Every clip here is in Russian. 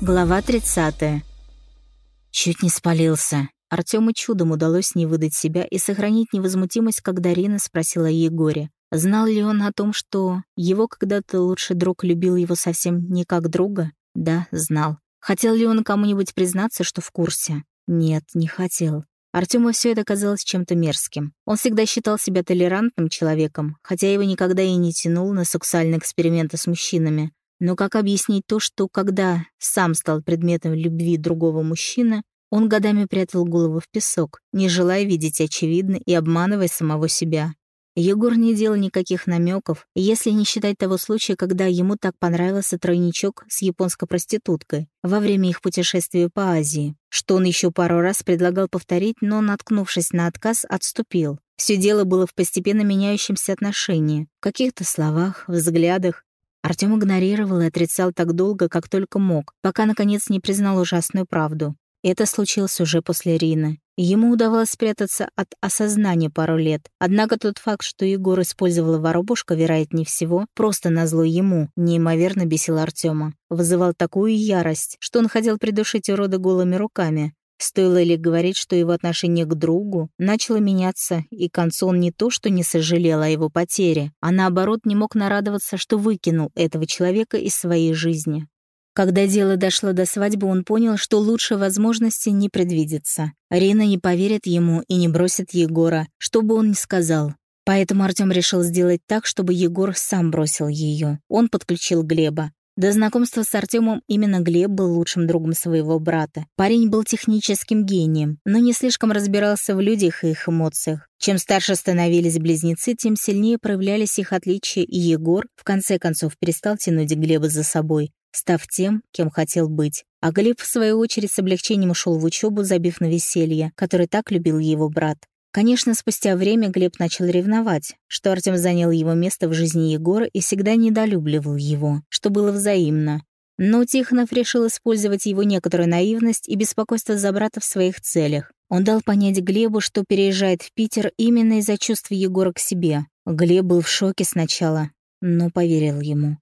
Глава 30. Чуть не спалился. Артему чудом удалось не выдать себя и сохранить невозмутимость, когда Рина спросила о Егоре. Знал ли он о том, что его когда-то лучший друг любил его совсем не как друга? Да, знал. Хотел ли он кому-нибудь признаться, что в курсе? Нет, не хотел. Артему все это казалось чем-то мерзким. Он всегда считал себя толерантным человеком, хотя его никогда и не тянул на сексуальные эксперименты с мужчинами. Но как объяснить то, что когда сам стал предметом любви другого мужчины, он годами прятал голову в песок, не желая видеть очевидно и обманывая самого себя. Егор не делал никаких намеков, если не считать того случая, когда ему так понравился тройничок с японской проституткой во время их путешествия по Азии, что он еще пару раз предлагал повторить, но, наткнувшись на отказ, отступил. Все дело было в постепенно меняющемся отношении, в каких-то словах, взглядах, Артём игнорировал и отрицал так долго, как только мог, пока, наконец, не признал ужасную правду. Это случилось уже после Рины. Ему удавалось спрятаться от осознания пару лет. Однако тот факт, что Егор использовал воробушка, вероятнее всего, просто назло ему, неимоверно бесил Артема. Вызывал такую ярость, что он хотел придушить урода голыми руками. Стоило ли говорить, что его отношение к другу начало меняться, и к концу он не то что не сожалел о его потере, а наоборот не мог нарадоваться, что выкинул этого человека из своей жизни. Когда дело дошло до свадьбы, он понял, что лучшей возможности не предвидится. Рина не поверит ему и не бросит Егора, что бы он ни сказал. Поэтому Артём решил сделать так, чтобы Егор сам бросил ее. Он подключил Глеба. До знакомства с Артемом именно Глеб был лучшим другом своего брата. Парень был техническим гением, но не слишком разбирался в людях и их эмоциях. Чем старше становились близнецы, тем сильнее проявлялись их отличия, и Егор, в конце концов, перестал тянуть Глеба за собой, став тем, кем хотел быть. А Глеб, в свою очередь, с облегчением ушел в учебу, забив на веселье, которое так любил его брат. Конечно, спустя время Глеб начал ревновать, что Артем занял его место в жизни Егора и всегда недолюбливал его, что было взаимно. Но Тихонов решил использовать его некоторую наивность и беспокойство за брата в своих целях. Он дал понять Глебу, что переезжает в Питер именно из-за чувств Егора к себе. Глеб был в шоке сначала, но поверил ему.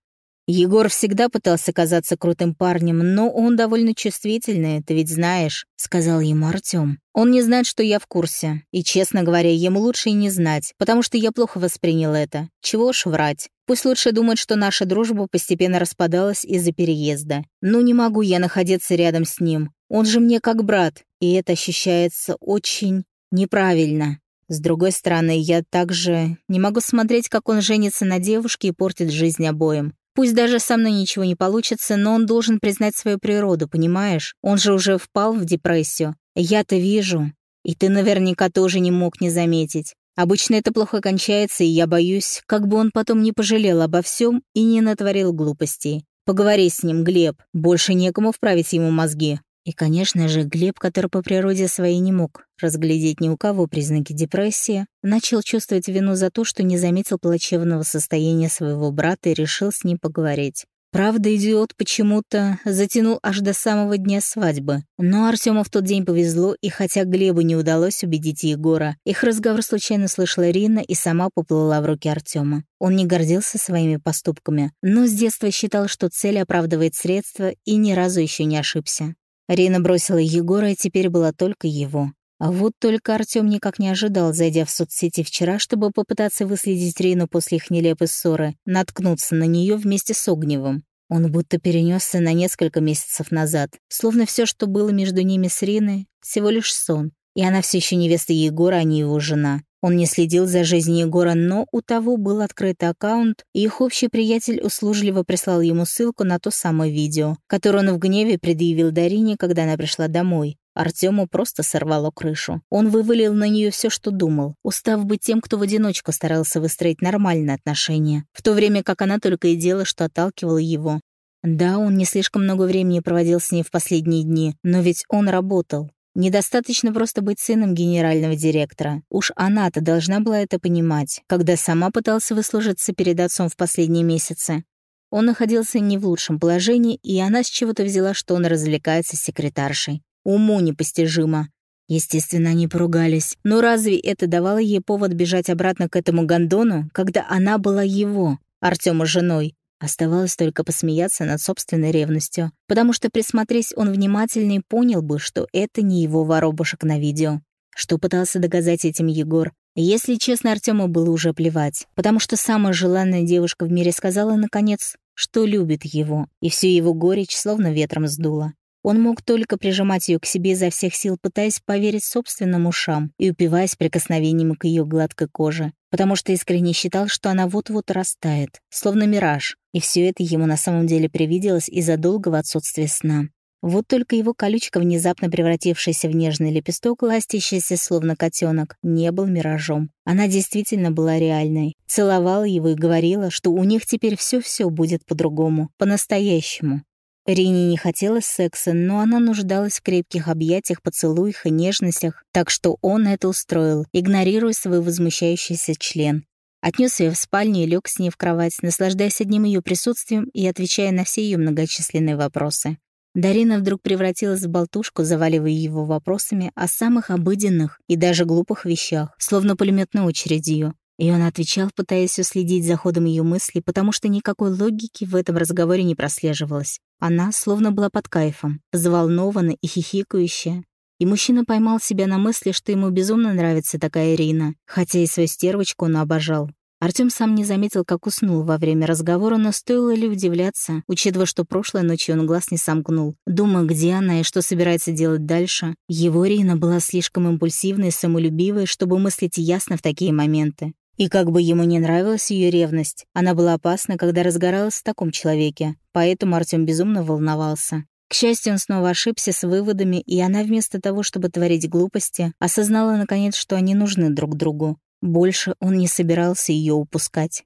Егор всегда пытался казаться крутым парнем, но он довольно чувствительный, ты ведь знаешь», — сказал ему Артём. «Он не знает, что я в курсе. И, честно говоря, ему лучше и не знать, потому что я плохо воспринял это. Чего ж врать. Пусть лучше думает, что наша дружба постепенно распадалась из-за переезда. Но не могу я находиться рядом с ним. Он же мне как брат, и это ощущается очень неправильно». С другой стороны, я также не могу смотреть, как он женится на девушке и портит жизнь обоим. Пусть даже со мной ничего не получится, но он должен признать свою природу, понимаешь? Он же уже впал в депрессию. Я-то вижу. И ты наверняка тоже не мог не заметить. Обычно это плохо кончается, и я боюсь, как бы он потом не пожалел обо всем и не натворил глупостей. Поговори с ним, Глеб. Больше некому вправить ему мозги. И, конечно же, Глеб, который по природе своей не мог разглядеть ни у кого признаки депрессии, начал чувствовать вину за то, что не заметил плачевного состояния своего брата и решил с ним поговорить. Правда, идиот почему-то затянул аж до самого дня свадьбы. Но Артему в тот день повезло, и хотя Глебу не удалось убедить Егора, их разговор случайно слышала Рина и сама поплыла в руки Артема. Он не гордился своими поступками, но с детства считал, что цель оправдывает средства и ни разу еще не ошибся. Рина бросила Егора, и теперь была только его. А вот только Артём никак не ожидал, зайдя в соцсети вчера, чтобы попытаться выследить Рину после их нелепой ссоры, наткнуться на неё вместе с Огневым. Он будто перенесся на несколько месяцев назад, словно все, что было между ними с Риной, всего лишь сон, и она все еще невеста Егора, а не его жена. Он не следил за жизнью Егора, но у того был открыт аккаунт, и их общий приятель услужливо прислал ему ссылку на то самое видео, которое он в гневе предъявил Дарине, когда она пришла домой. Артему просто сорвало крышу. Он вывалил на нее все, что думал, устав быть тем, кто в одиночку старался выстроить нормальные отношения, в то время как она только и делала, что отталкивала его. Да, он не слишком много времени проводил с ней в последние дни, но ведь он работал. Недостаточно просто быть сыном генерального директора. Уж она-то должна была это понимать, когда сама пытался выслужиться перед отцом в последние месяцы. Он находился не в лучшем положении, и она с чего-то взяла, что он развлекается с секретаршей. Уму непостижимо. Естественно, они поругались. Но разве это давало ей повод бежать обратно к этому гондону, когда она была его, Артема, женой? Оставалось только посмеяться над собственной ревностью, потому что, присмотрись, он внимательнее понял бы, что это не его воробушек на видео. Что пытался доказать этим Егор? Если честно, Артему было уже плевать, потому что самая желанная девушка в мире сказала, наконец, что любит его, и всю его горечь словно ветром сдуло. Он мог только прижимать ее к себе изо всех сил, пытаясь поверить собственным ушам и упиваясь прикосновением к ее гладкой коже, потому что искренне считал, что она вот-вот растает, словно мираж, и все это ему на самом деле привиделось из-за долгого отсутствия сна. Вот только его колючка, внезапно превратившаяся в нежный лепесток, ластящийся словно котенок, не был миражом. Она действительно была реальной. Целовала его и говорила, что у них теперь все-все будет по-другому, по-настоящему. Рине не хотелось секса, но она нуждалась в крепких объятиях, поцелуях и нежностях, так что он это устроил, игнорируя свой возмущающийся член. Отнес ее в спальню и лег с ней в кровать, наслаждаясь одним ее присутствием и отвечая на все ее многочисленные вопросы. Дарина вдруг превратилась в болтушку, заваливая его вопросами о самых обыденных и даже глупых вещах, словно пулеметной очередью. И он отвечал, пытаясь уследить за ходом ее мыслей, потому что никакой логики в этом разговоре не прослеживалось. Она словно была под кайфом, взволнована и хихикающая. И мужчина поймал себя на мысли, что ему безумно нравится такая Ирина, хотя и свою стервочку он обожал. Артём сам не заметил, как уснул во время разговора, но стоило ли удивляться, учитывая, что прошлой ночью он глаз не сомкнул. Думая, где она и что собирается делать дальше, его Рина была слишком импульсивной и самолюбивой, чтобы мыслить ясно в такие моменты. И как бы ему не нравилась ее ревность, она была опасна, когда разгоралась в таком человеке, поэтому Артём безумно волновался. К счастью, он снова ошибся с выводами, и она вместо того, чтобы творить глупости, осознала наконец, что они нужны друг другу. Больше он не собирался ее упускать.